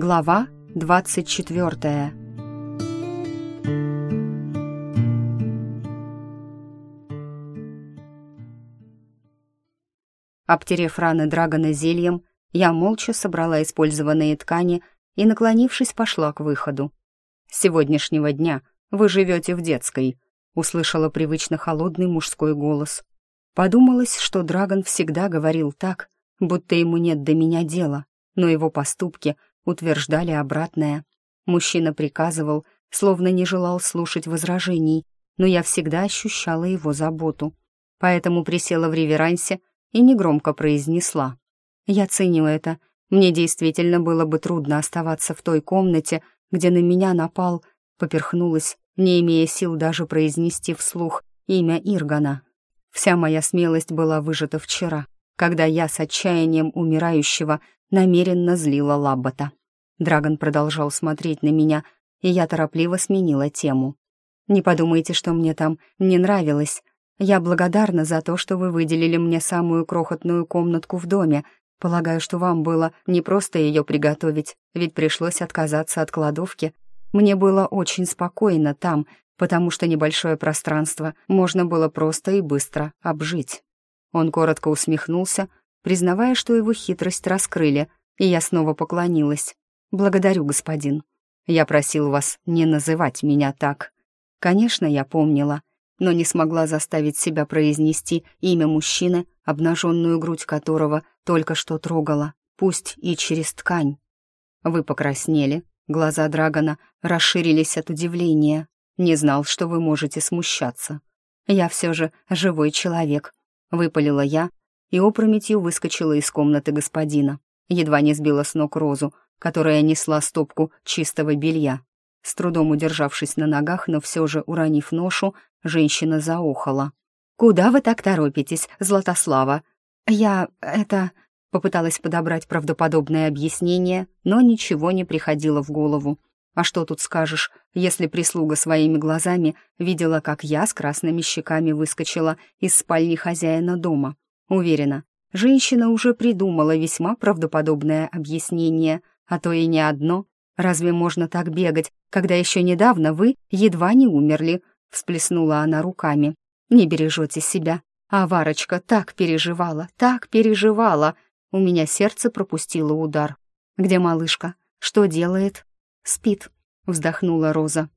Глава 24 Обтерев раны Драгона зельем, я молча собрала использованные ткани и, наклонившись, пошла к выходу. «С сегодняшнего дня вы живете в детской», — услышала привычно холодный мужской голос. Подумалось, что Драгон всегда говорил так, будто ему нет до меня дела, но его поступки — утверждали обратное. Мужчина приказывал, словно не желал слушать возражений, но я всегда ощущала его заботу. Поэтому присела в реверансе и негромко произнесла. «Я ценю это. Мне действительно было бы трудно оставаться в той комнате, где на меня напал...» Поперхнулась, не имея сил даже произнести вслух имя Иргана. Вся моя смелость была выжата вчера, когда я с отчаянием умирающего намеренно злила Лаббата. Драгон продолжал смотреть на меня, и я торопливо сменила тему. «Не подумайте, что мне там не нравилось. Я благодарна за то, что вы выделили мне самую крохотную комнатку в доме. Полагаю, что вам было не просто ее приготовить, ведь пришлось отказаться от кладовки. Мне было очень спокойно там, потому что небольшое пространство можно было просто и быстро обжить». Он коротко усмехнулся, признавая, что его хитрость раскрыли, и я снова поклонилась. «Благодарю, господин. Я просил вас не называть меня так. Конечно, я помнила, но не смогла заставить себя произнести имя мужчины, обнаженную грудь которого только что трогала, пусть и через ткань. Вы покраснели, глаза Драгона расширились от удивления. Не знал, что вы можете смущаться. Я все же живой человек, выпалила я и опрометью выскочила из комнаты господина. Едва не сбила с ног розу, которая несла стопку чистого белья. С трудом удержавшись на ногах, но все же уронив ношу, женщина заохала. «Куда вы так торопитесь, Златослава?» «Я... это...» Попыталась подобрать правдоподобное объяснение, но ничего не приходило в голову. А что тут скажешь, если прислуга своими глазами видела, как я с красными щеками выскочила из спальни хозяина дома? Уверена, женщина уже придумала весьма правдоподобное объяснение, а то и не одно. Разве можно так бегать, когда еще недавно вы едва не умерли?» — всплеснула она руками. «Не бережете себя. А Варочка так переживала, так переживала. У меня сердце пропустило удар. Где малышка? Что делает?» «Спит», — вздохнула Роза.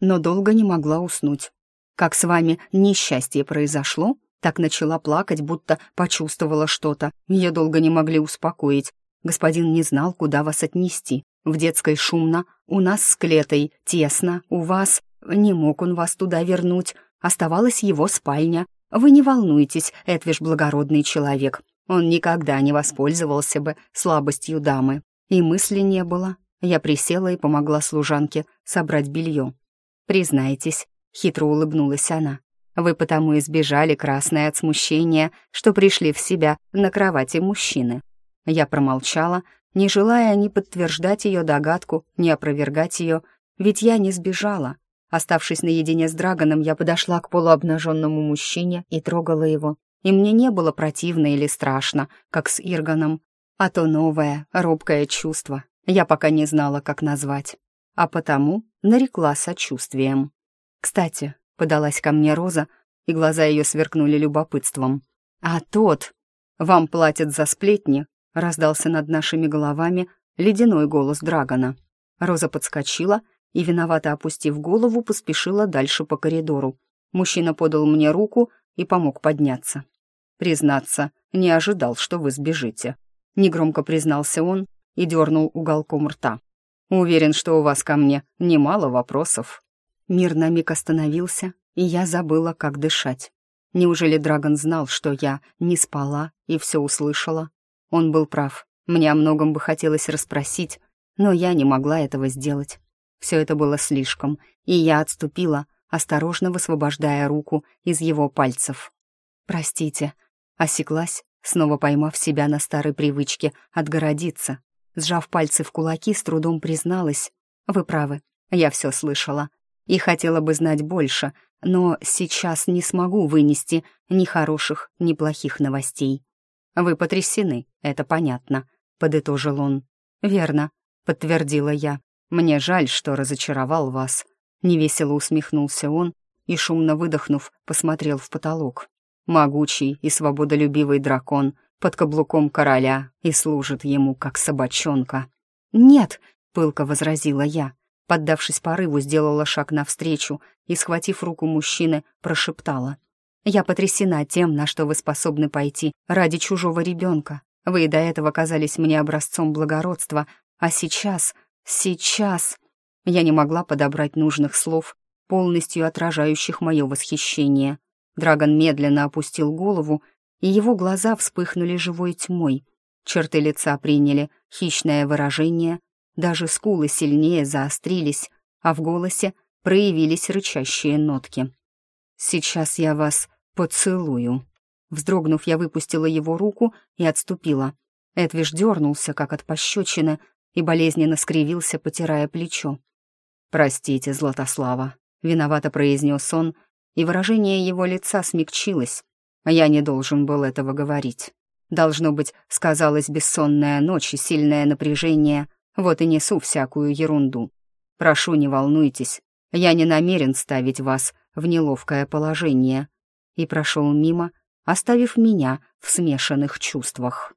Но долго не могла уснуть. «Как с вами несчастье произошло?» Так начала плакать, будто почувствовала что-то. Ее долго не могли успокоить. Господин не знал, куда вас отнести. В детской шумно, у нас с Клетой тесно, у вас... Не мог он вас туда вернуть. Оставалась его спальня. Вы не волнуйтесь, Эдвиш благородный человек. Он никогда не воспользовался бы слабостью дамы. И мысли не было. Я присела и помогла служанке собрать белье. «Признайтесь», — хитро улыбнулась она, «вы потому избежали красной от смущения, что пришли в себя на кровати мужчины. Я промолчала, не желая ни подтверждать ее догадку, ни опровергать ее, ведь я не сбежала. Оставшись наедине с Драгоном, я подошла к полуобнаженному мужчине и трогала его. И мне не было противно или страшно, как с Ирганом, а то новое, робкое чувство. Я пока не знала, как назвать. А потому нарекла сочувствием. «Кстати», — подалась ко мне Роза, и глаза ее сверкнули любопытством. «А тот...» «Вам платят за сплетни, раздался над нашими головами ледяной голос Драгона. Роза подскочила и, виновато опустив голову, поспешила дальше по коридору. Мужчина подал мне руку и помог подняться. «Признаться, не ожидал, что вы сбежите», — негромко признался он и дернул уголком рта. «Уверен, что у вас ко мне немало вопросов». Мир на миг остановился, и я забыла, как дышать. Неужели Драгон знал, что я не спала и все услышала? Он был прав. Мне о многом бы хотелось расспросить, но я не могла этого сделать. Все это было слишком, и я отступила, осторожно высвобождая руку из его пальцев. «Простите», — осеклась, снова поймав себя на старой привычке отгородиться. Сжав пальцы в кулаки, с трудом призналась. «Вы правы, я все слышала. И хотела бы знать больше, но сейчас не смогу вынести ни хороших, ни плохих новостей. «Вы потрясены, это понятно», — подытожил он. «Верно», — подтвердила я. «Мне жаль, что разочаровал вас», — невесело усмехнулся он и, шумно выдохнув, посмотрел в потолок. «Могучий и свободолюбивый дракон под каблуком короля и служит ему, как собачонка». «Нет», — пылко возразила я. Поддавшись порыву, сделала шаг навстречу и, схватив руку мужчины, прошептала. «Я потрясена тем, на что вы способны пойти ради чужого ребенка. Вы до этого казались мне образцом благородства, а сейчас, сейчас...» Я не могла подобрать нужных слов, полностью отражающих мое восхищение. Драгон медленно опустил голову, и его глаза вспыхнули живой тьмой. Черты лица приняли хищное выражение, даже скулы сильнее заострились, а в голосе проявились рычащие нотки. «Сейчас я вас поцелую». Вздрогнув, я выпустила его руку и отступила. Эдвиш дернулся, как от пощечины, и болезненно скривился, потирая плечо. «Простите, Златослава», — виновато произнес он, и выражение его лица смягчилось. «Я не должен был этого говорить. Должно быть, сказалась бессонная ночь и сильное напряжение, вот и несу всякую ерунду. Прошу, не волнуйтесь, я не намерен ставить вас в неловкое положение». И прошел мимо, оставив меня в смешанных чувствах.